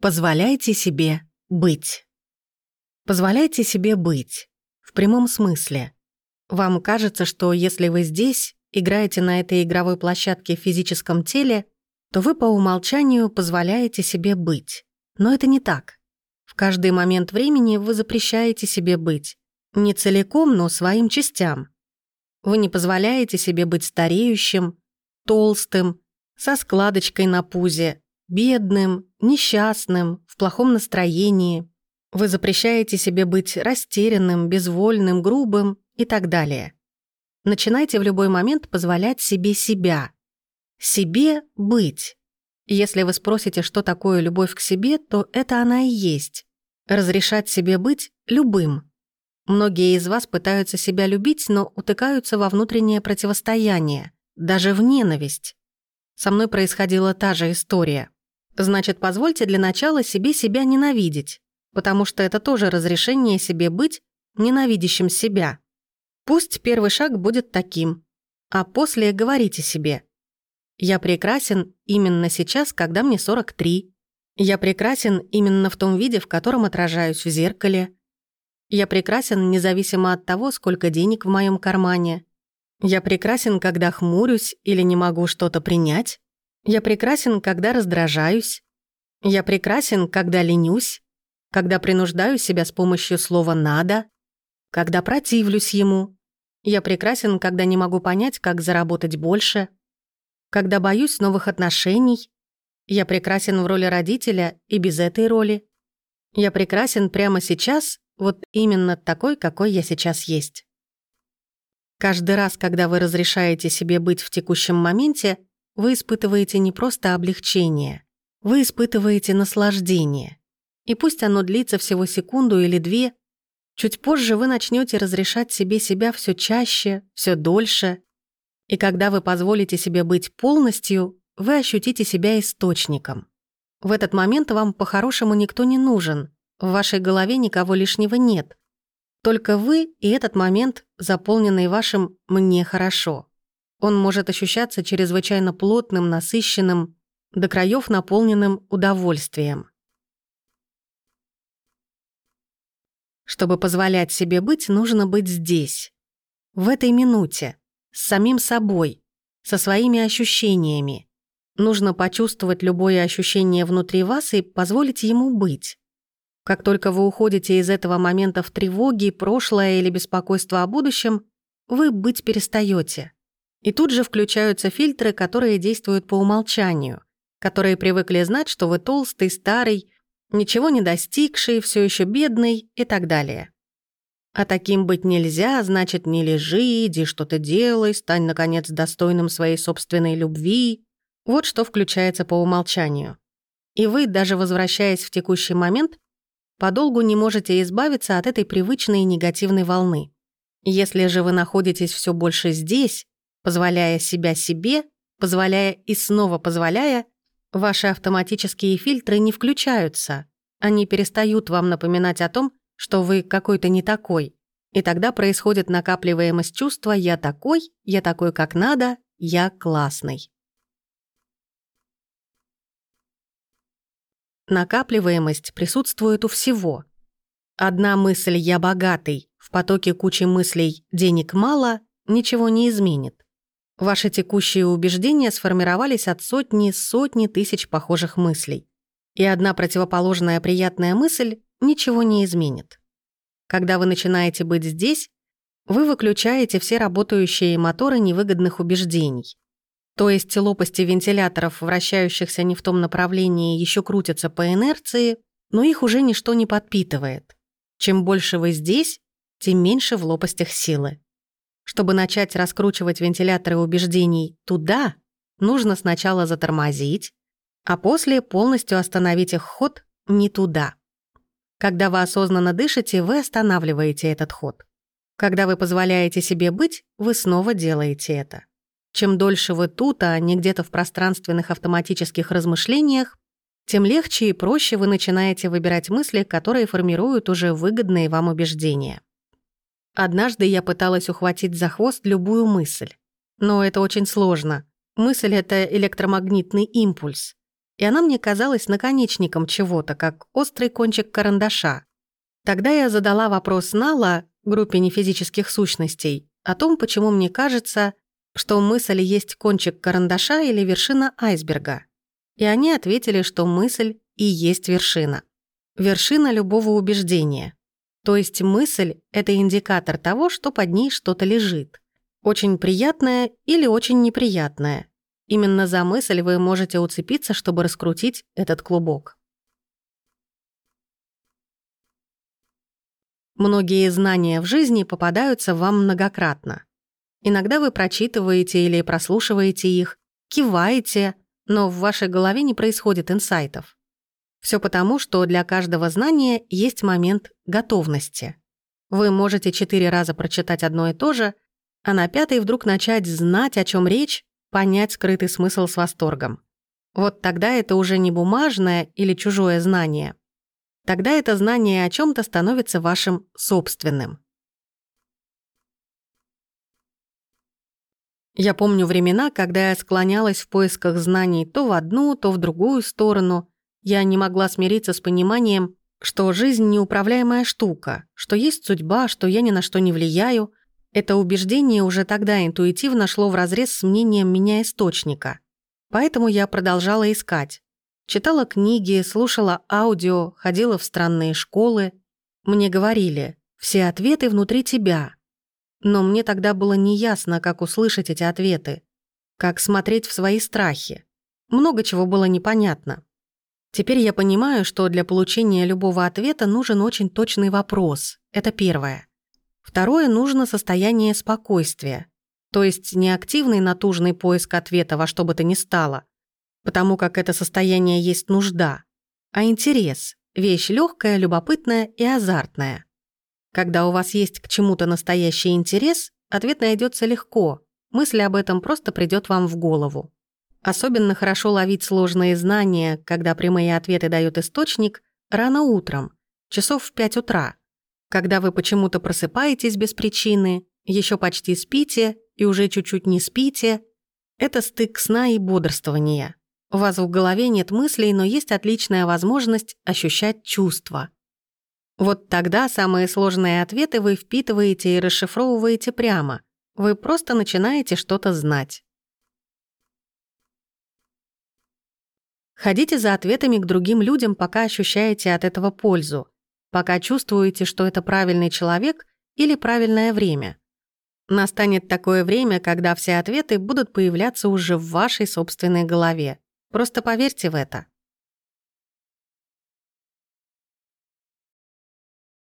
Позволяйте себе быть. Позволяйте себе быть. В прямом смысле. Вам кажется, что если вы здесь, играете на этой игровой площадке в физическом теле, то вы по умолчанию позволяете себе быть. Но это не так. В каждый момент времени вы запрещаете себе быть. Не целиком, но своим частям. Вы не позволяете себе быть стареющим, толстым, со складочкой на пузе, бедным, несчастным, в плохом настроении. Вы запрещаете себе быть растерянным, безвольным, грубым и так далее. Начинайте в любой момент позволять себе себя. Себе быть. Если вы спросите, что такое любовь к себе, то это она и есть. Разрешать себе быть любым. Многие из вас пытаются себя любить, но утыкаются во внутреннее противостояние, даже в ненависть. Со мной происходила та же история. Значит, позвольте для начала себе себя ненавидеть, потому что это тоже разрешение себе быть ненавидящим себя. Пусть первый шаг будет таким, а после говорите себе «Я прекрасен именно сейчас, когда мне 43. Я прекрасен именно в том виде, в котором отражаюсь в зеркале. Я прекрасен независимо от того, сколько денег в моем кармане. Я прекрасен, когда хмурюсь или не могу что-то принять. Я прекрасен, когда раздражаюсь. Я прекрасен, когда ленюсь, когда принуждаю себя с помощью слова «надо», когда противлюсь ему. Я прекрасен, когда не могу понять, как заработать больше, когда боюсь новых отношений. Я прекрасен в роли родителя и без этой роли. Я прекрасен прямо сейчас, вот именно такой, какой я сейчас есть. Каждый раз, когда вы разрешаете себе быть в текущем моменте, вы испытываете не просто облегчение, вы испытываете наслаждение. И пусть оно длится всего секунду или две, чуть позже вы начнете разрешать себе себя все чаще, все дольше. И когда вы позволите себе быть полностью, вы ощутите себя источником. В этот момент вам по-хорошему никто не нужен, в вашей голове никого лишнего нет. Только вы и этот момент, заполненный вашим «мне хорошо». Он может ощущаться чрезвычайно плотным, насыщенным, до краев наполненным удовольствием. Чтобы позволять себе быть, нужно быть здесь, в этой минуте, с самим собой, со своими ощущениями. Нужно почувствовать любое ощущение внутри вас и позволить ему быть. Как только вы уходите из этого момента в тревоге, прошлое или беспокойство о будущем, вы быть перестаете. И тут же включаются фильтры, которые действуют по умолчанию, которые привыкли знать, что вы толстый, старый, ничего не достигший, все еще бедный и так далее. А таким быть нельзя, значит, не лежи, иди что-то делай, стань, наконец, достойным своей собственной любви. Вот что включается по умолчанию. И вы, даже возвращаясь в текущий момент, подолгу не можете избавиться от этой привычной негативной волны. Если же вы находитесь все больше здесь, позволяя себя себе, позволяя и снова позволяя, ваши автоматические фильтры не включаются. Они перестают вам напоминать о том, что вы какой-то не такой. И тогда происходит накапливаемость чувства «я такой», «я такой как надо», «я классный». Накапливаемость присутствует у всего. Одна мысль «я богатый» в потоке кучи мыслей «денег мало» ничего не изменит. Ваши текущие убеждения сформировались от сотни, сотни тысяч похожих мыслей. И одна противоположная приятная мысль ничего не изменит. Когда вы начинаете быть здесь, вы выключаете все работающие моторы невыгодных убеждений. То есть лопасти вентиляторов, вращающихся не в том направлении, еще крутятся по инерции, но их уже ничто не подпитывает. Чем больше вы здесь, тем меньше в лопастях силы. Чтобы начать раскручивать вентиляторы убеждений туда, нужно сначала затормозить, а после полностью остановить их ход не туда. Когда вы осознанно дышите, вы останавливаете этот ход. Когда вы позволяете себе быть, вы снова делаете это. Чем дольше вы тут, а не где-то в пространственных автоматических размышлениях, тем легче и проще вы начинаете выбирать мысли, которые формируют уже выгодные вам убеждения. Однажды я пыталась ухватить за хвост любую мысль. Но это очень сложно. Мысль — это электромагнитный импульс. и она мне казалась наконечником чего-то, как острый кончик карандаша. Тогда я задала вопрос Нала, группе нефизических сущностей, о том, почему мне кажется, что мысль есть кончик карандаша или вершина айсберга. И они ответили, что мысль и есть вершина. Вершина любого убеждения. То есть мысль — это индикатор того, что под ней что-то лежит. Очень приятное или очень неприятное. Именно за мысль вы можете уцепиться, чтобы раскрутить этот клубок. Многие знания в жизни попадаются вам многократно. Иногда вы прочитываете или прослушиваете их, киваете, но в вашей голове не происходит инсайтов. Все потому, что для каждого знания есть момент готовности. Вы можете четыре раза прочитать одно и то же, а на пятый вдруг начать знать, о чем речь, понять скрытый смысл с восторгом. Вот тогда это уже не бумажное или чужое знание. Тогда это знание о чем то становится вашим собственным. Я помню времена, когда я склонялась в поисках знаний то в одну, то в другую сторону. Я не могла смириться с пониманием, что жизнь — неуправляемая штука, что есть судьба, что я ни на что не влияю, это убеждение уже тогда интуитивно шло вразрез с мнением меня источника. Поэтому я продолжала искать. Читала книги, слушала аудио, ходила в странные школы. Мне говорили, все ответы внутри тебя. Но мне тогда было неясно, как услышать эти ответы, как смотреть в свои страхи. Много чего было непонятно. Теперь я понимаю, что для получения любого ответа нужен очень точный вопрос. Это первое. Второе нужно состояние спокойствия, то есть не активный натужный поиск ответа во что бы то ни стало, потому как это состояние есть нужда, а интерес, вещь легкая, любопытная и азартная. Когда у вас есть к чему-то настоящий интерес, ответ найдется легко, мысль об этом просто придет вам в голову. Особенно хорошо ловить сложные знания, когда прямые ответы дает источник, рано утром, часов в 5 утра, когда вы почему-то просыпаетесь без причины, еще почти спите и уже чуть-чуть не спите, это стык сна и бодрствования. У вас в голове нет мыслей, но есть отличная возможность ощущать чувства. Вот тогда самые сложные ответы вы впитываете и расшифровываете прямо. Вы просто начинаете что-то знать. Ходите за ответами к другим людям, пока ощущаете от этого пользу пока чувствуете, что это правильный человек или правильное время. Настанет такое время, когда все ответы будут появляться уже в вашей собственной голове. Просто поверьте в это.